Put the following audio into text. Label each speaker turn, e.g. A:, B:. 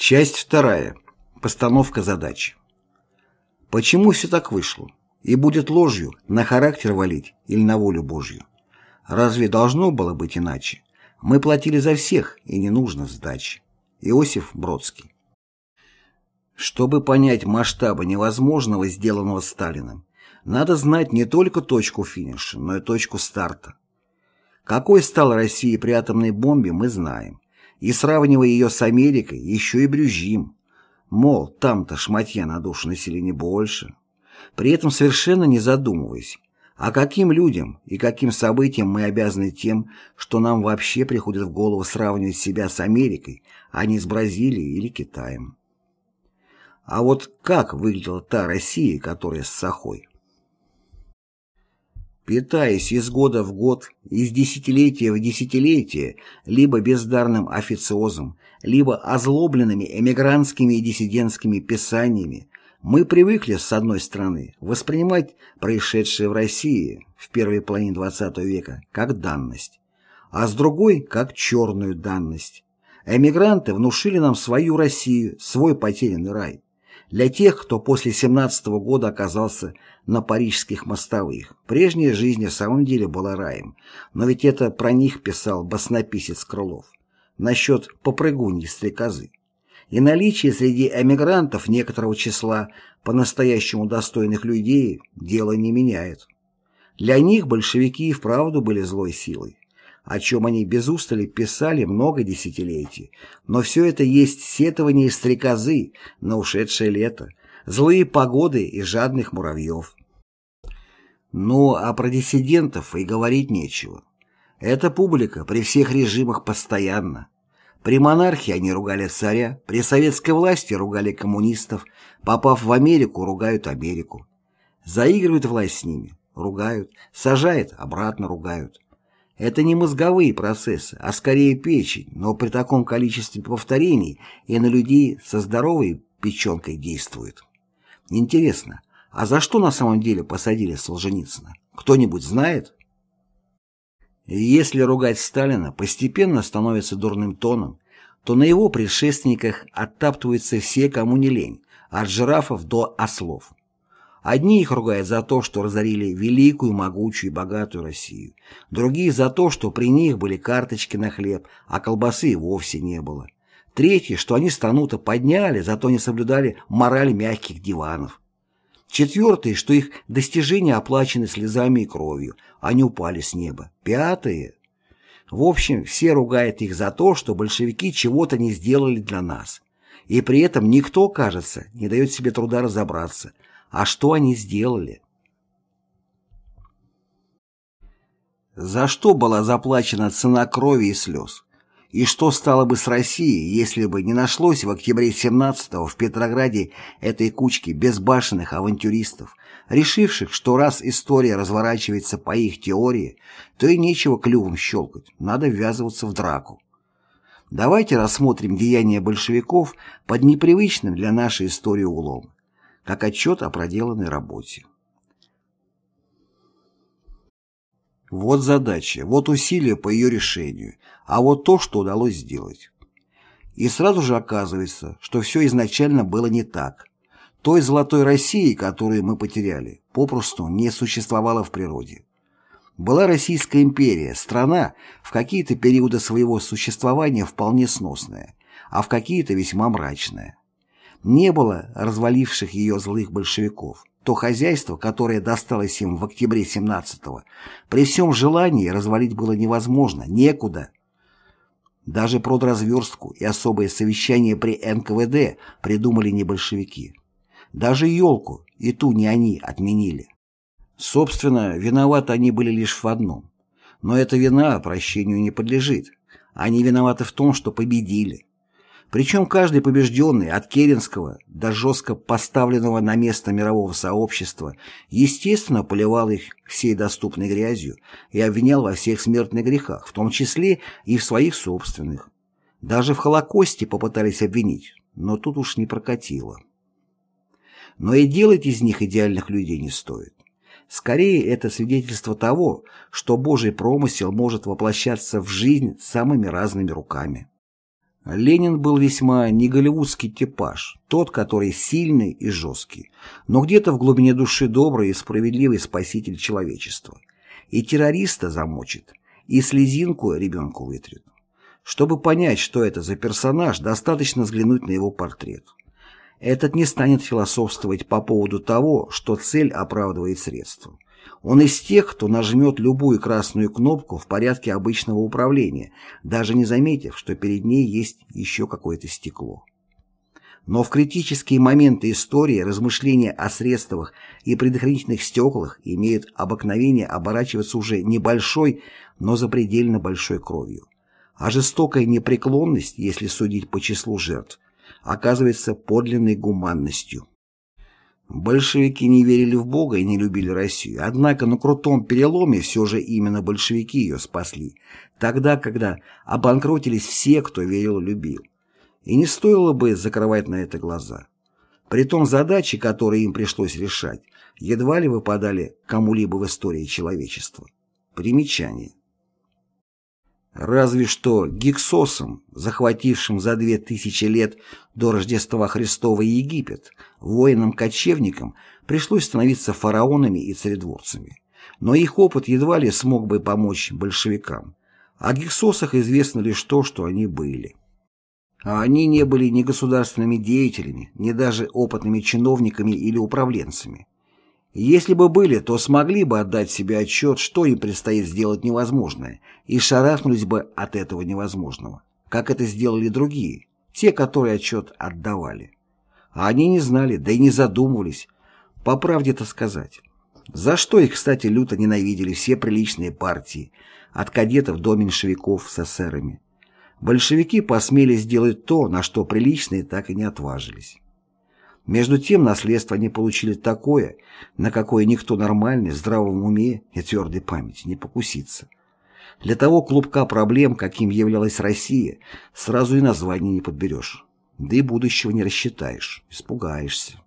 A: Часть вторая. Постановка задачи. Почему все так вышло? И будет ложью на характер валить или на волю Божью? Разве должно было быть иначе? Мы платили за всех, и не нужно сдачи. Иосиф Бродский. Чтобы понять масштабы невозможного, сделанного Сталиным, надо знать не только точку финиша, но и точку старта. Какой стала Россия при атомной бомбе, мы знаем. И сравнивая ее с Америкой, еще и брюзжим. Мол, там-то шматья на душу населения больше. При этом совершенно не задумываясь, а каким людям и каким событиям мы обязаны тем, что нам вообще приходит в голову сравнивать себя с Америкой, а не с Бразилией или Китаем. А вот как выглядела та Россия, которая с Сахой? Питаясь из года в год, из десятилетия в десятилетие, либо бездарным официозом, либо озлобленными эмигрантскими и диссидентскими писаниями, мы привыкли, с одной стороны, воспринимать происшедшее в России в первой половине XX века как данность, а с другой – как черную данность. Эмигранты внушили нам свою Россию, свой потерянный рай. Для тех, кто после 17 -го года оказался на парижских мостовых, прежняя жизнь в самом деле была раем, но ведь это про них писал баснописец Крылов насчет попрыгуньи стрекозы. И наличие среди эмигрантов некоторого числа по-настоящему достойных людей дело не меняет. Для них большевики и вправду были злой силой о чем они без устали писали много десятилетий. Но все это есть сетование стрекозы на ушедшее лето, злые погоды и жадных муравьев. Ну, а про диссидентов и говорить нечего. Эта публика при всех режимах постоянно. При монархии они ругали царя, при советской власти ругали коммунистов, попав в Америку, ругают Америку. Заигрывают власть с ними, ругают, сажает, обратно ругают. Это не мозговые процессы, а скорее печень, но при таком количестве повторений и на людей со здоровой печенкой действует. Интересно, а за что на самом деле посадили Солженицына? Кто-нибудь знает? Если ругать Сталина постепенно становится дурным тоном, то на его предшественниках оттаптываются все, кому не лень, от жирафов до ослов. Одни их ругают за то, что разорили великую, могучую и богатую Россию. Другие за то, что при них были карточки на хлеб, а колбасы вовсе не было. Третьи, что они страну-то подняли, зато не соблюдали мораль мягких диванов. Четвертые, что их достижения оплачены слезами и кровью, не упали с неба. Пятые. В общем, все ругают их за то, что большевики чего-то не сделали для нас. И при этом никто, кажется, не дает себе труда разобраться – а что они сделали? За что была заплачена цена крови и слез? И что стало бы с Россией, если бы не нашлось в октябре 17-го в Петрограде этой кучки безбашенных авантюристов, решивших, что раз история разворачивается по их теории, то и нечего клювом щелкать, надо ввязываться в драку. Давайте рассмотрим деяния большевиков под непривычным для нашей истории углом как отчет о проделанной работе. Вот задача, вот усилия по ее решению, а вот то, что удалось сделать. И сразу же оказывается, что все изначально было не так. Той золотой России, которую мы потеряли, попросту не существовало в природе. Была Российская империя, страна, в какие-то периоды своего существования вполне сносная, а в какие-то весьма мрачная не было разваливших ее злых большевиков. То хозяйство, которое досталось им в октябре 17-го, при всем желании развалить было невозможно, некуда. Даже продразверстку и особое совещание при НКВД придумали не большевики. Даже елку, и ту не они, отменили. Собственно, виноваты они были лишь в одном. Но эта вина прощению не подлежит. Они виноваты в том, что победили. Причем каждый побежденный, от Керенского до жестко поставленного на место мирового сообщества, естественно, поливал их всей доступной грязью и обвинял во всех смертных грехах, в том числе и в своих собственных. Даже в Холокосте попытались обвинить, но тут уж не прокатило. Но и делать из них идеальных людей не стоит. Скорее, это свидетельство того, что Божий промысел может воплощаться в жизнь самыми разными руками. Ленин был весьма не голливудский типаж, тот, который сильный и жесткий, но где-то в глубине души добрый и справедливый спаситель человечества. И террориста замочит, и слезинку ребенку вытрет. Чтобы понять, что это за персонаж, достаточно взглянуть на его портрет. Этот не станет философствовать по поводу того, что цель оправдывает средства. Он из тех, кто нажмет любую красную кнопку в порядке обычного управления, даже не заметив, что перед ней есть еще какое-то стекло. Но в критические моменты истории размышления о средствах и предохранительных стеклах имеют обыкновение оборачиваться уже небольшой, но запредельно большой кровью. А жестокая непреклонность, если судить по числу жертв, оказывается подлинной гуманностью. Большевики не верили в Бога и не любили Россию, однако на крутом переломе все же именно большевики ее спасли, тогда, когда обанкротились все, кто верил и любил. И не стоило бы закрывать на это глаза. Притом задачи, которые им пришлось решать, едва ли выпадали кому-либо в истории человечества. Примечание. Разве что гиксосам, захватившим за две тысячи лет до Рождества Христова Египет, воинам-кочевникам пришлось становиться фараонами и царедворцами. Но их опыт едва ли смог бы помочь большевикам. О гиксосах известно лишь то, что они были. А они не были ни государственными деятелями, ни даже опытными чиновниками или управленцами. Если бы были, то смогли бы отдать себе отчет, что им предстоит сделать невозможное, и шарахнулись бы от этого невозможного, как это сделали другие, те, которые отчет отдавали. А они не знали, да и не задумывались, по правде-то сказать. За что их, кстати, люто ненавидели все приличные партии, от кадетов до меньшевиков с эсерами. Большевики посмели сделать то, на что приличные так и не отважились. Между тем наследство они получили такое, на какое никто нормальный, в здравом уме и твердой памяти не покусится. Для того клубка проблем, каким являлась Россия, сразу и название не подберешь. Да и будущего не рассчитаешь, испугаешься.